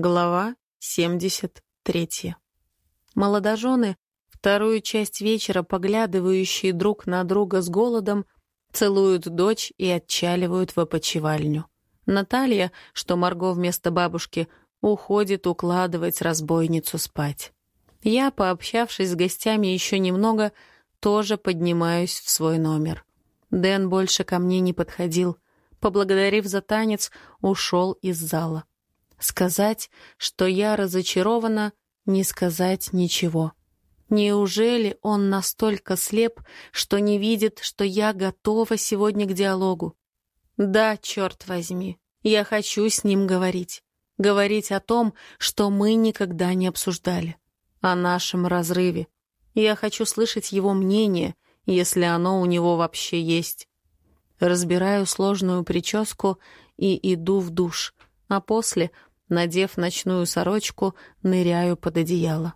Глава 73. Молодожены, вторую часть вечера поглядывающие друг на друга с голодом, целуют дочь и отчаливают в опочивальню. Наталья, что Марго вместо бабушки, уходит укладывать разбойницу спать. Я, пообщавшись с гостями еще немного, тоже поднимаюсь в свой номер. Дэн больше ко мне не подходил. Поблагодарив за танец, ушел из зала. Сказать, что я разочарована, не сказать ничего. Неужели он настолько слеп, что не видит, что я готова сегодня к диалогу? Да, черт возьми, я хочу с ним говорить. Говорить о том, что мы никогда не обсуждали. О нашем разрыве. Я хочу слышать его мнение, если оно у него вообще есть. Разбираю сложную прическу и иду в душ, а после Надев ночную сорочку, ныряю под одеяло.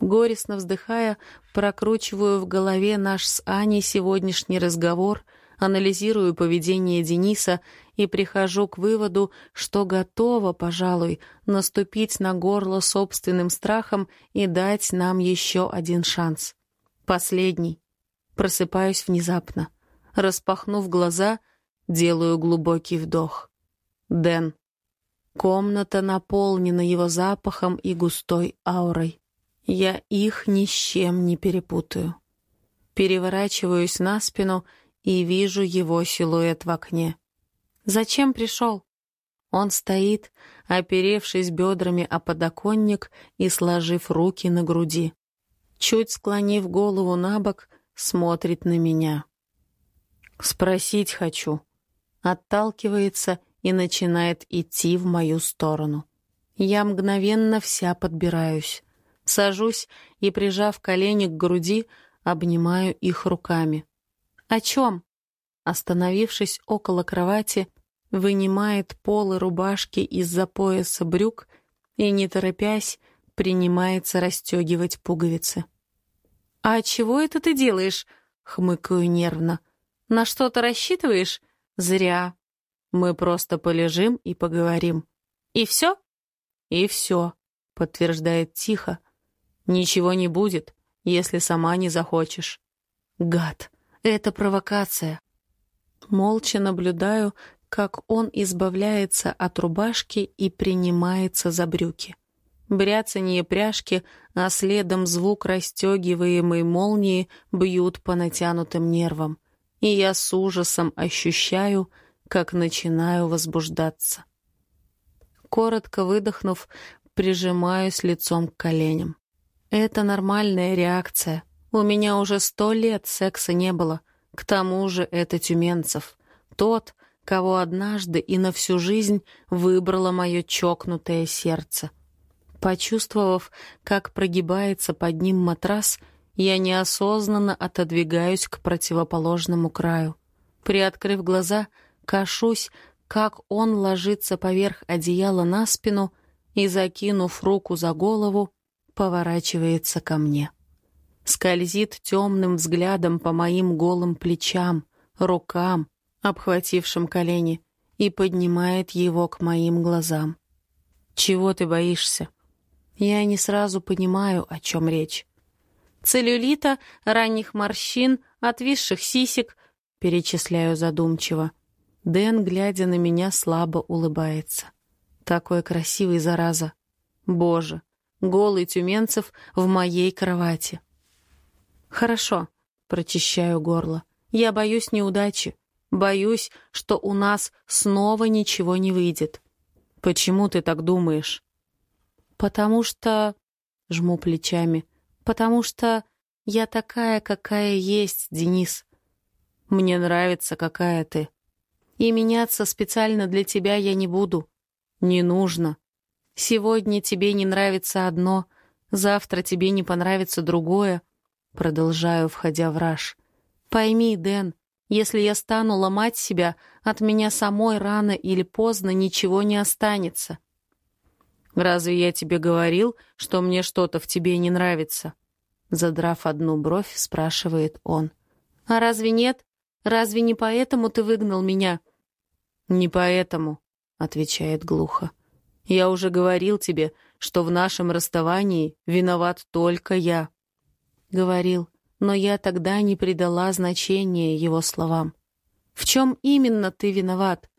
Горестно вздыхая, прокручиваю в голове наш с Аней сегодняшний разговор, анализирую поведение Дениса и прихожу к выводу, что готова, пожалуй, наступить на горло собственным страхом и дать нам еще один шанс. Последний. Просыпаюсь внезапно. Распахнув глаза, делаю глубокий вдох. Дэн. Комната наполнена его запахом и густой аурой. Я их ни с чем не перепутаю. Переворачиваюсь на спину и вижу его силуэт в окне. «Зачем пришел?» Он стоит, оперевшись бедрами о подоконник и сложив руки на груди. Чуть склонив голову на бок, смотрит на меня. «Спросить хочу». Отталкивается и начинает идти в мою сторону. Я мгновенно вся подбираюсь. Сажусь и, прижав колени к груди, обнимаю их руками. «О чем?» Остановившись около кровати, вынимает полы рубашки из-за пояса брюк и, не торопясь, принимается расстегивать пуговицы. «А чего это ты делаешь?» — хмыкаю нервно. «На что-то рассчитываешь? Зря. Мы просто полежим и поговорим. И все? И все, подтверждает тихо. Ничего не будет, если сама не захочешь. Гад, это провокация. Молча наблюдаю, как он избавляется от рубашки и принимается за брюки. Бряцанье пряжки, а следом звук расстегиваемой молнии бьют по натянутым нервам. И я с ужасом ощущаю, как начинаю возбуждаться. Коротко выдохнув, прижимаюсь лицом к коленям. Это нормальная реакция. У меня уже сто лет секса не было. К тому же это Тюменцев. Тот, кого однажды и на всю жизнь выбрало мое чокнутое сердце. Почувствовав, как прогибается под ним матрас, я неосознанно отодвигаюсь к противоположному краю. Приоткрыв глаза — Кашусь, как он ложится поверх одеяла на спину и, закинув руку за голову, поворачивается ко мне. Скользит темным взглядом по моим голым плечам, рукам, обхватившим колени, и поднимает его к моим глазам. «Чего ты боишься?» Я не сразу понимаю, о чем речь. Целлюлита, ранних морщин, отвисших сисек, перечисляю задумчиво. Дэн, глядя на меня, слабо улыбается. Такой красивый, зараза. Боже, голый Тюменцев в моей кровати. Хорошо, прочищаю горло. Я боюсь неудачи. Боюсь, что у нас снова ничего не выйдет. Почему ты так думаешь? Потому что... Жму плечами. Потому что я такая, какая есть, Денис. Мне нравится, какая ты. И меняться специально для тебя я не буду. Не нужно. Сегодня тебе не нравится одно, завтра тебе не понравится другое. Продолжаю, входя в раж. Пойми, Дэн, если я стану ломать себя, от меня самой рано или поздно ничего не останется. Разве я тебе говорил, что мне что-то в тебе не нравится? Задрав одну бровь, спрашивает он. А разве нет? Разве не поэтому ты выгнал меня? «Не поэтому», — отвечает глухо. Я уже говорил тебе, что в нашем расставании виноват только я. Говорил, но я тогда не придала значения его словам. В чем именно ты виноват?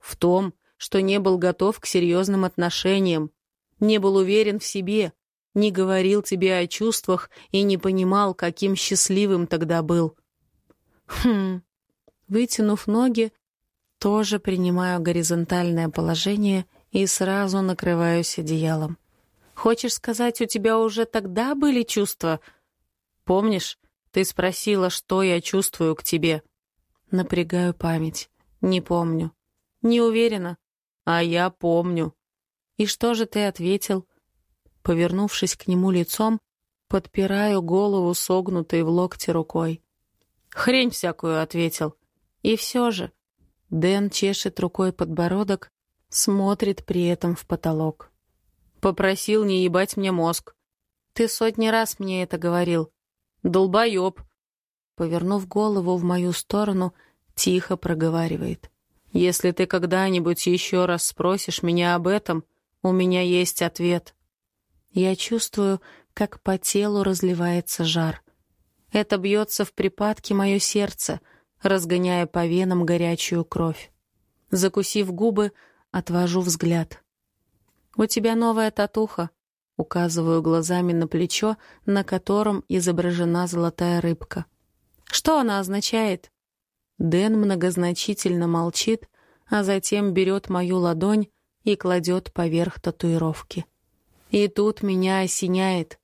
В том, что не был готов к серьезным отношениям, не был уверен в себе, не говорил тебе о чувствах и не понимал, каким счастливым тогда был. Хм. Вытянув ноги, тоже принимаю горизонтальное положение и сразу накрываюсь одеялом. Хочешь сказать, у тебя уже тогда были чувства? Помнишь, ты спросила, что я чувствую к тебе? Напрягаю память. Не помню. Не уверена. А я помню. И что же ты ответил? Повернувшись к нему лицом, подпираю голову согнутой в локте рукой. «Хрень всякую», — ответил. И все же. Дэн чешет рукой подбородок, смотрит при этом в потолок. Попросил не ебать мне мозг. Ты сотни раз мне это говорил. Долбоеб. Повернув голову в мою сторону, тихо проговаривает. Если ты когда-нибудь еще раз спросишь меня об этом, у меня есть ответ. Я чувствую, как по телу разливается жар. Это бьется в припадке мое сердце, разгоняя по венам горячую кровь. Закусив губы, отвожу взгляд. «У тебя новая татуха», — указываю глазами на плечо, на котором изображена золотая рыбка. «Что она означает?» Дэн многозначительно молчит, а затем берет мою ладонь и кладет поверх татуировки. И тут меня осеняет.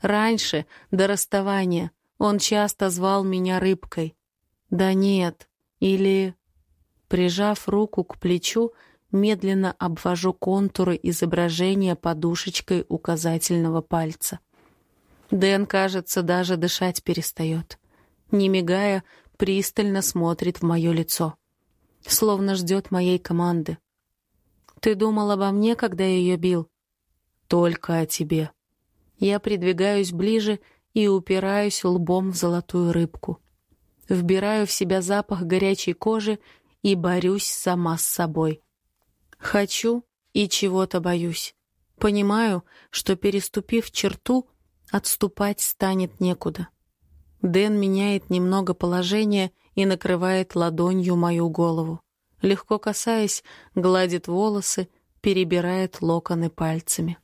Раньше, до расставания, он часто звал меня рыбкой. Да нет, или... Прижав руку к плечу, медленно обвожу контуры изображения подушечкой указательного пальца. Дэн, кажется, даже дышать перестает. Не мигая, пристально смотрит в мое лицо. Словно ждет моей команды. «Ты думал обо мне, когда я ее бил?» «Только о тебе». Я придвигаюсь ближе и упираюсь лбом в золотую рыбку. Вбираю в себя запах горячей кожи и борюсь сама с собой. Хочу и чего-то боюсь. Понимаю, что, переступив черту, отступать станет некуда. Дэн меняет немного положение и накрывает ладонью мою голову. Легко касаясь, гладит волосы, перебирает локоны пальцами.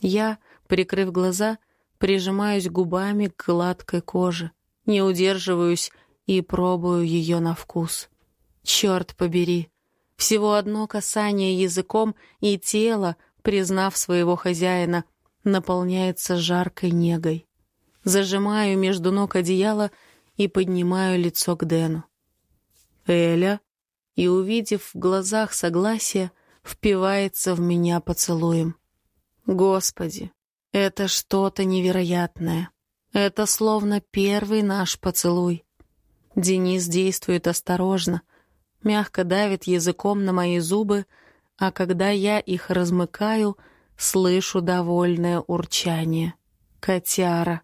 Я, прикрыв глаза, прижимаюсь губами к гладкой коже, не удерживаюсь и пробую ее на вкус. Черт побери! Всего одно касание языком, и тело, признав своего хозяина, наполняется жаркой негой. Зажимаю между ног одеяло и поднимаю лицо к Дэну. «Эля?» И, увидев в глазах согласие, впивается в меня поцелуем. Господи, это что-то невероятное. Это словно первый наш поцелуй. Денис действует осторожно, мягко давит языком на мои зубы, а когда я их размыкаю, слышу довольное урчание. Котяра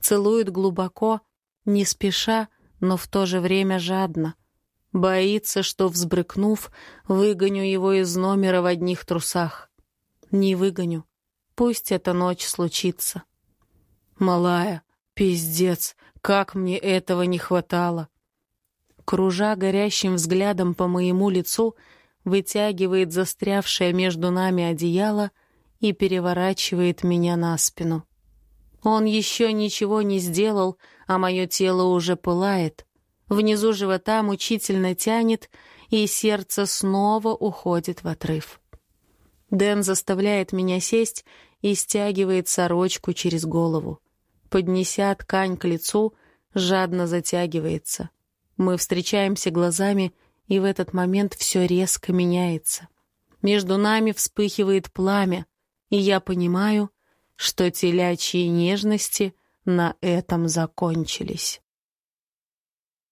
целует глубоко, не спеша, но в то же время жадно. Боится, что, взбрыкнув, выгоню его из номера в одних трусах. Не выгоню. Пусть эта ночь случится. Малая, пиздец, как мне этого не хватало. Кружа горящим взглядом по моему лицу, вытягивает застрявшее между нами одеяло и переворачивает меня на спину. Он еще ничего не сделал, а мое тело уже пылает. Внизу живота мучительно тянет, и сердце снова уходит в отрыв. Дэн заставляет меня сесть и стягивает сорочку через голову. Поднеся ткань к лицу, жадно затягивается. Мы встречаемся глазами, и в этот момент все резко меняется. Между нами вспыхивает пламя, и я понимаю, что телячьи нежности на этом закончились.